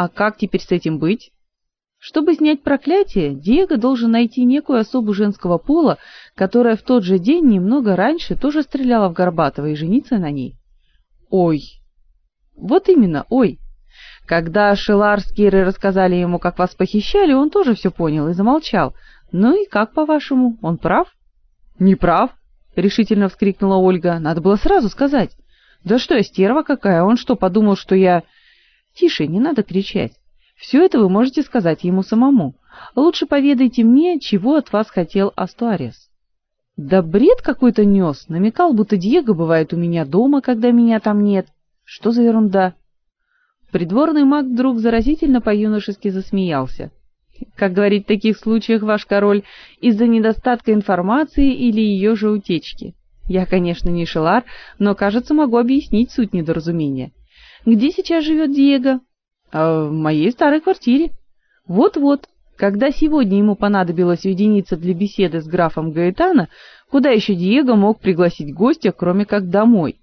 А как теперь с этим быть? Чтобы снять проклятие, Диего должен найти некую особу женского пола, которая в тот же день немного раньше тоже стреляла в Горбатова и жениться на ней. Ой. Вот именно, ой. Когда Шелар с Кирой рассказали ему, как вас похищали, он тоже все понял и замолчал. Ну и как, по-вашему, он прав? Не прав, решительно вскрикнула Ольга. Надо было сразу сказать. Да что я стерва какая? Он что, подумал, что я Тише, не надо кричать. Все это вы можете сказать ему самому. Лучше поведайте мне, чего от вас хотел Астуарес. Да бред какой-то нес, намекал, будто Диего бывает у меня дома, когда меня там нет. Что за ерунда? Придворный маг вдруг заразительно по-юношески засмеялся. Как говорит в таких случаях ваш король, из-за недостатка информации или ее же утечки. Я, конечно, не Шелар, но, кажется, могу объяснить суть недоразумения. Где сейчас живет Диего? А в моей старой квартире. Вот-вот. Когда сегодня ему понадобилось уединиться для беседы с графом Гаэтана, куда еще Диего мог пригласить гостя, кроме как домой?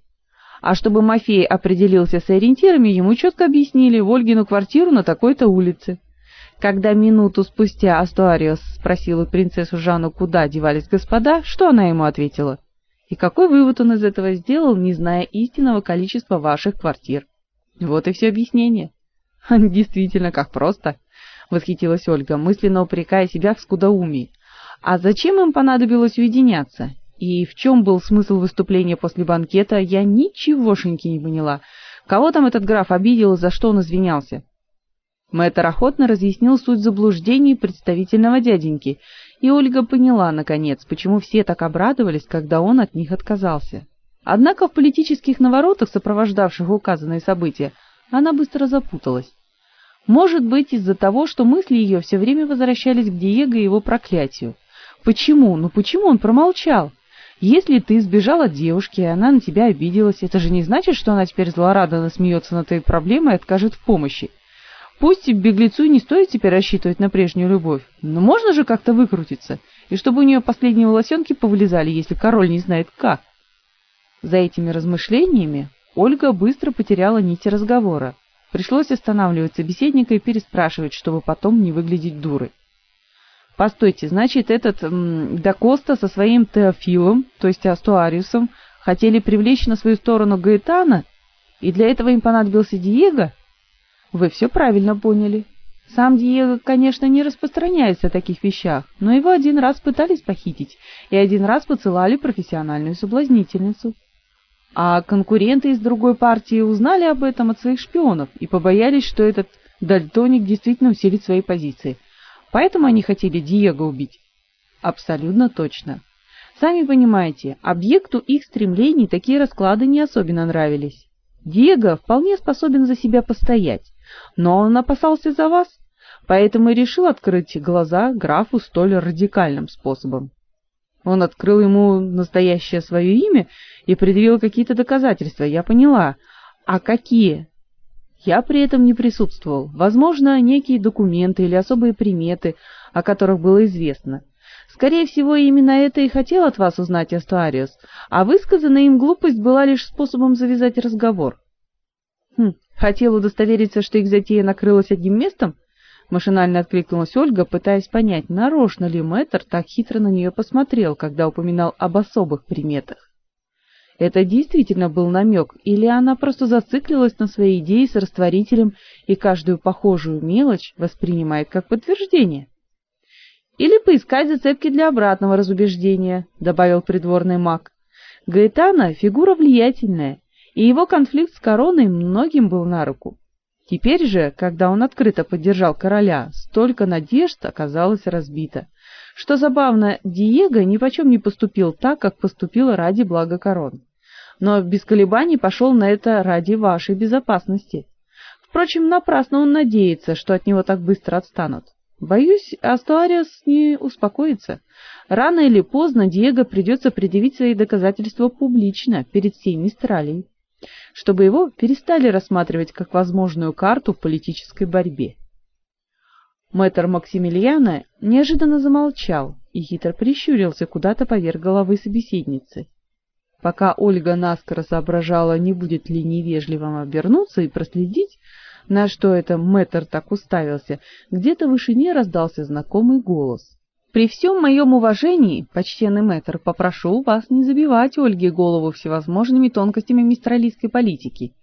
А чтобы Мафей определился с ориентирами, ему четко объяснили Ольгину квартиру на такой-то улице. Когда минуту спустя Астуариос спросил у принцессу Жанну, куда девались господа, что она ему ответила? И какой вывод он из этого сделал, не зная истинного количества ваших квартир? Вот и все объяснение. Действительно, как просто, восхитилась Ольга, мысленно упрекая себя в скудоумии. А зачем им понадобилось уединяться? И в чем был смысл выступления после банкета, я ничегошеньки не поняла. Кого там этот граф обидел и за что он извинялся? Мэтр охотно разъяснил суть заблуждений представительного дяденьки, и Ольга поняла, наконец, почему все так обрадовались, когда он от них отказался. Однако в политических наворотах, сопровождавших указанные события, она быстро запуталась. Может быть, из-за того, что мысли ее все время возвращались к Диего и его проклятию. Почему? Ну почему он промолчал? Если ты сбежал от девушки, и она на тебя обиделась, это же не значит, что она теперь злорадно смеется над твоей проблемой и откажет в помощи. Пусть беглецу не стоит теперь рассчитывать на прежнюю любовь, но можно же как-то выкрутиться, и чтобы у нее последние волосенки повылезали, если король не знает как. За этими размышлениями Ольга быстро потеряла нить разговора. Пришлось останавливать собеседника и переспрашивать, чтобы потом не выглядеть дурой. Постойте, значит, этот Дакоста со своим Теофилом, то есть Астуариусом, хотели привлечь на свою сторону Гаэтана, и для этого им понадобился Диего? Вы все правильно поняли. Сам Диего, конечно, не распространяется о таких вещах, но его один раз пытались похитить и один раз поцелали профессиональную соблазнительницу. А конкуренты из другой партии узнали об этом от своих шпионов и побоялись, что этот дальтоник действительно усилит свои позиции. Поэтому они хотели Диего убить. Абсолютно точно. Сами понимаете, объекту их стремлений такие расклады не особенно нравились. Диего вполне способен за себя постоять, но он опасался за вас, поэтому и решил открыть глаза графу столь радикальным способом. Он открыл ему настоящее свое имя и предъявил какие-то доказательства, я поняла. А какие? Я при этом не присутствовал. Возможно, некие документы или особые приметы, о которых было известно. Скорее всего, именно это и хотел от вас узнать Астуариус, а высказанная им глупость была лишь способом завязать разговор. Хм, хотел удостовериться, что их затея накрылась одним местом? Машинально откликнулась Ольга, пытаясь понять, нарочно ли мэтр так хитро на нее посмотрел, когда упоминал об особых приметах. Это действительно был намек, или она просто зациклилась на своей идее с растворителем и каждую похожую мелочь воспринимает как подтверждение? Или поискать зацепки для обратного разубеждения, добавил придворный маг. Гаэтана фигура влиятельная, и его конфликт с короной многим был на руку. Теперь же, когда он открыто поддержал короля, столько надежд оказалось разбито. Что забавно, Диего ни почем не поступил так, как поступил ради блага корон. Но без колебаний пошел на это ради вашей безопасности. Впрочем, напрасно он надеется, что от него так быстро отстанут. Боюсь, Астуариус не успокоится. Рано или поздно Диего придется предъявить свои доказательства публично перед всей Мистралией чтобы его перестали рассматривать как возможную карту в политической борьбе. Мэтр Максимилиана неожиданно замолчал и хитро прищурился куда-то поверх головы собеседницы. Пока Ольга наскоро соображала, не будет ли невежливым обернуться и проследить, На что это мэтр так уставился? Где-то в вышине раздался знакомый голос. При всем моем уважении, почтенный мэтр, попрошу вас не забивать Ольге голову всевозможными тонкостями мистралийской политики.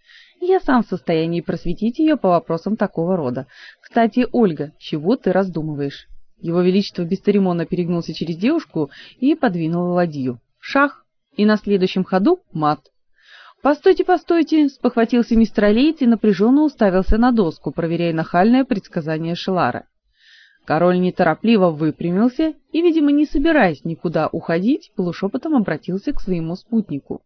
Я сам в состоянии просветить ее по вопросам такого рода. Кстати, Ольга, чего ты раздумываешь? Его величество бесцеремонно перегнулся через девушку и подвинул ладью. Шах, и на следующем ходу мат. «Постойте, постойте!» — спохватился мистер Алейц и напряженно уставился на доску, проверяя нахальное предсказание Шелара. Король неторопливо выпрямился и, видимо, не собираясь никуда уходить, полушепотом обратился к своему спутнику.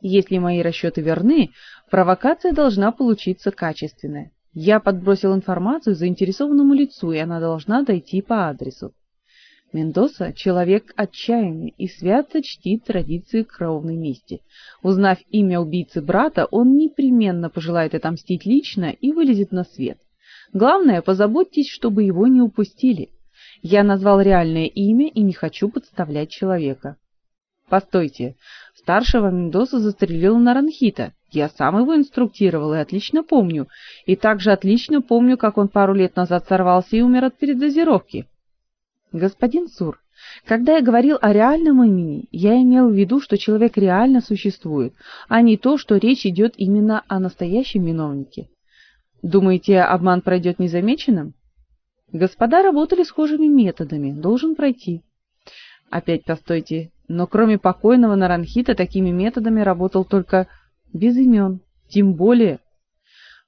«Если мои расчеты верны, провокация должна получиться качественная. Я подбросил информацию заинтересованному лицу, и она должна дойти по адресу. Мендоса — человек отчаянный и свято чтит традиции кровной мести. Узнав имя убийцы брата, он непременно пожелает отомстить лично и вылезет на свет. Главное, позаботьтесь, чтобы его не упустили. Я назвал реальное имя и не хочу подставлять человека. Постойте, старшего Мендоса застрелил Наранхита. Я сам его инструктировал и отлично помню. И также отлично помню, как он пару лет назад сорвался и умер от передозировки. Господин Сур, когда я говорил о реальном имени, я имел в виду, что человек реально существует, а не то, что речь идет именно о настоящем виновнике. Думаете, обман пройдет незамеченным? Господа работали схожими методами, должен пройти. Опять постойте, но кроме покойного Наранхита такими методами работал только без имен, тем более